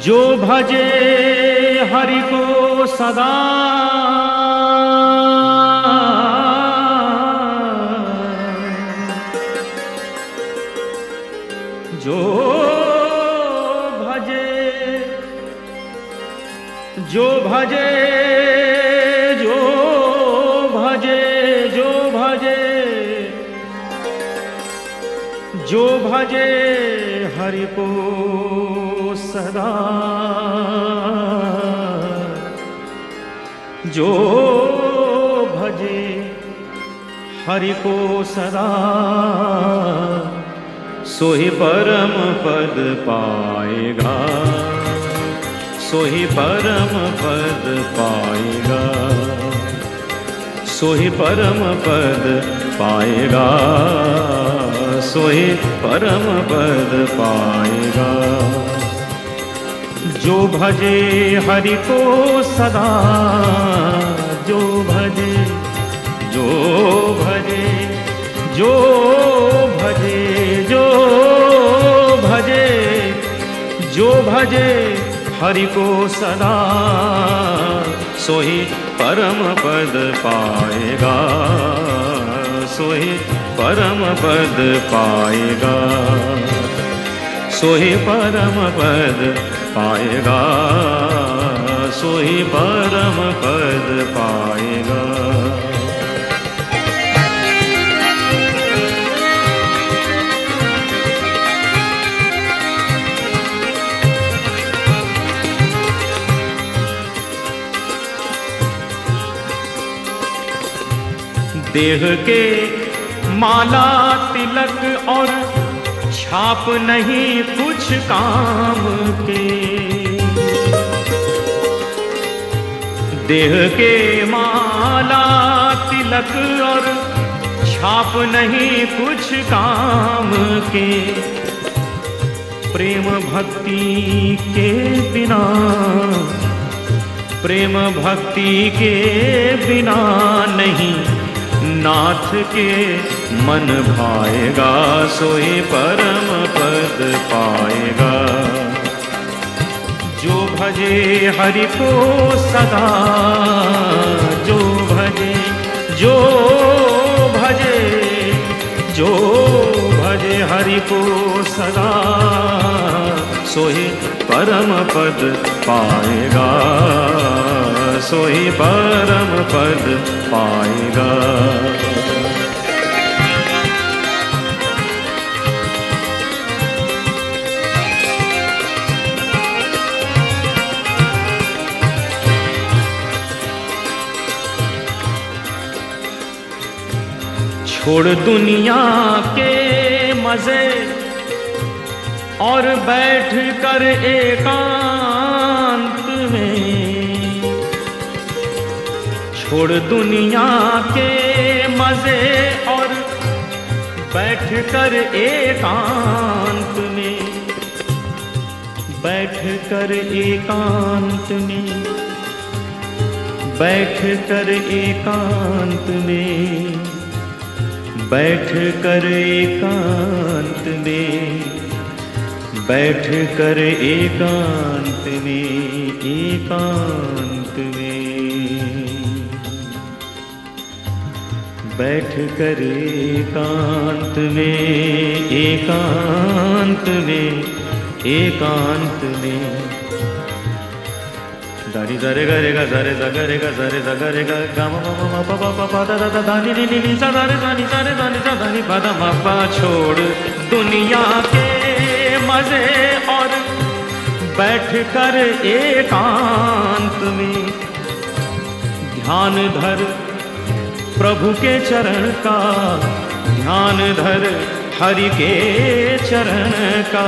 जो भजे हरि को सदा। जो भजे जो भजे जो भजे जो भजे जो भजे हरि को सदा। जो भजे हरि को सदा, सोही परम पद पाएगा, सोही परम पद पाएगा, सोही परम पद पाएगा, सोही परम पद पाएगा। जो भजे हरि को सदा, जो भजे जो भजे जो भजे जो भजे जो भजे हरि को सदा, सोही परम पद पाएगा, सोही परम पद पाएगा, सोही परम पद पाएगा सोही परम पद पाएगा। देह के माला तिलक और छाप नहीं कुछ काम के। देह के माला, तिलक और छाप नहीं कुछ काम के। प्रेम भक्ति के बिना, प्रेम भक्ति के बिना नहीं, नाथ के मन भाएगा, सोई परम पद पाएगा। जो भजे हरि को सदा, जो भजे जो भजे जो भजे हरि को सदा, सोई परम पद पाएगा, सोई परम पद पाएगा। छोड़ दुनिया के मज़े और बैठ कर एकांत में। छोड़ दुनिया के मज़े और बैठ कर एकांत में। बैठ कर एकांत में। बैठ कर एकांत में। बैठ कर एकांत में बैठ कर एकांत में एकांत में। बैठ कर एकांत में एकांत में एकांत में। దాని సరే గరే గ సరే సగరే గ సరే సగరే గ గమ మమ మ ప ప ప ప ద ద ద దాని ని ని ని స దాని దాని సరే దాని స దాని పద మ ప छोड़ दुनिया के मज़े और बैठ कर एकांत में ध्यान धर प्रभु के चरण का ध्यान धर हरि के चरण का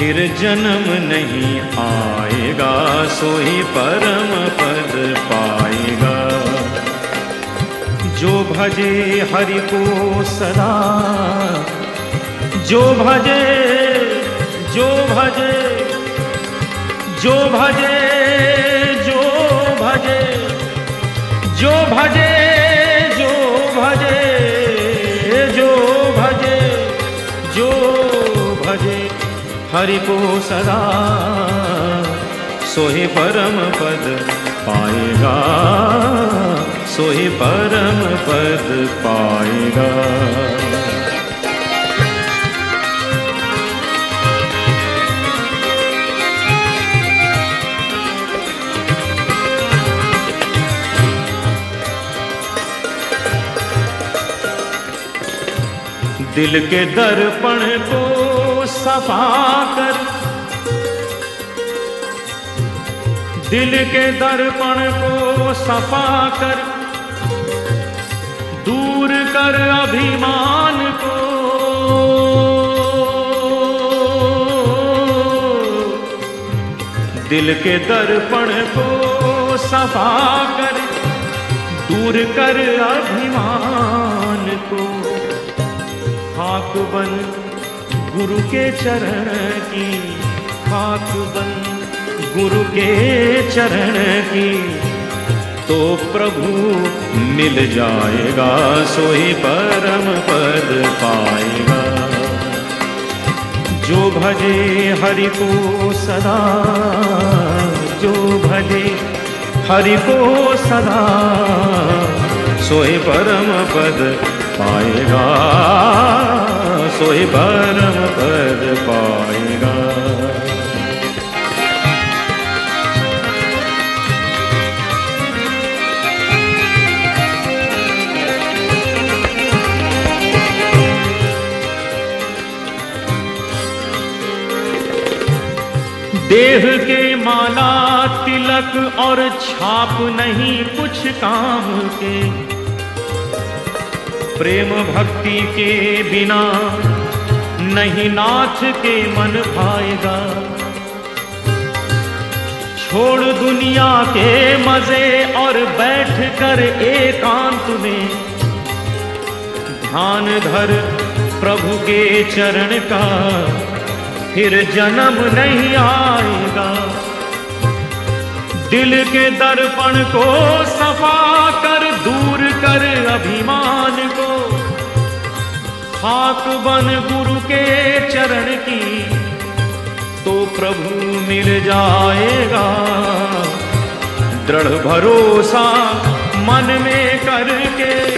फिर जन्म नहीं आएगा, सोई परम पद पाएगा। जो भजे हरि को सदा, जो भजे जो भजे जो भजे जो भजे जो भजे हरि को सदा सोहे परम पद पाएगा, सोहे परम पद पाएगा। दिल के दर्पण को सफ़ा कर। दिल के दर्पण को सफ़ा कर। दूर कर अभिमान को। दिल के दर्पण को सफ़ा कर। दूर कर अभिमान को। खाक बन गुरु के चरण की खाक बन। गुरु के चरण की तो प्रभु मिल जाएगा, सोई परम पद पाएगा। जो भजे हरि को सदा, जो भजे हरि को सदा सोए परम पद पाएगा सोए परम पद पाएगा। देह के माला, तिलक और छाप नहीं कुछ काम के। प्रेम भक्ति के बिना नहीं नाथ के मन भाएगा। छोड़ दुनिया के मज़े और बैठ कर एकांत में। ध्यान धर प्रभु के चरण का, फिर जन्म नहीं आएगा। दिल के दर्पण को सफ़ा कर, दूर कर अभिमान खाक बन गुरु के चरण की तो प्रभु मिल जाएगा। दृढ़ भरोसा मन में करके,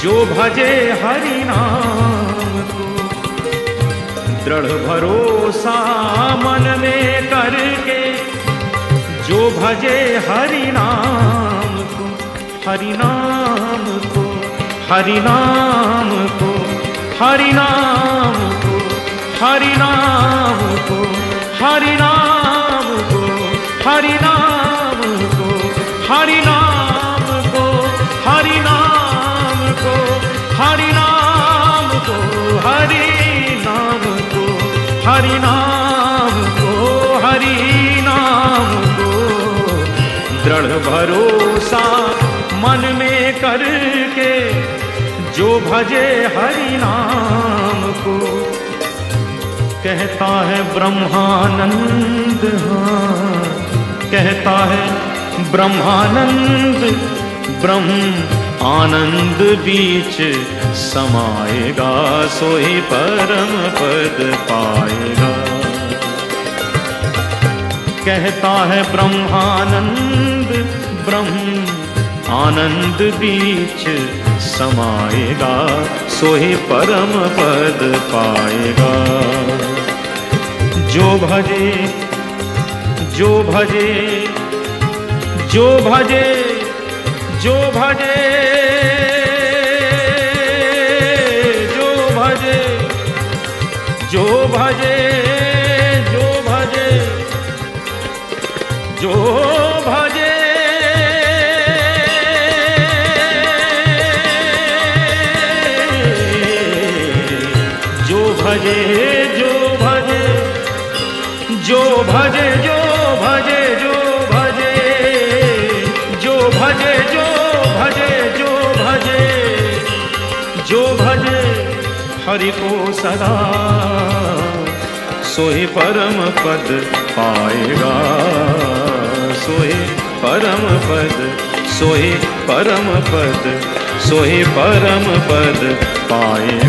जो भजे हरि नाम को। दृढ़ भरोसा मन में करके, जो भजे हरि नाम को। हरि नाम को, हरि नाम को। हरि नाम को हरि नाम को हरि नाम को हरि नाम को हरि नाम को हरि नाम को हरि नाम को हरि नाम को हरि नाम को हरि नाम को दृढ़ भरोसा मन में करके जो भजे हरि नाम को कहता है ब्रह्मानंद हाँ। कहता है ब्रह्मानंद, ब्रह्म आनंद बीच समाएगा, सोई परम पद पाएगा। कहता है ब्रह्मानंद, ब्रह्म आनंद बीच समाएगा, सोहे परम पद पाएगा। जो भजे जो भजे जो भजे जो भजे जो भजे जो भजे जो भजे, जो जो भजे जो भजे जो भजे जो भजे जो भजे जो भजे जो भजे, हरि को सदा। सोहे परम पद पाएगा, सोहे परम पद, सोहे परम पद, सोहे परम पद पाए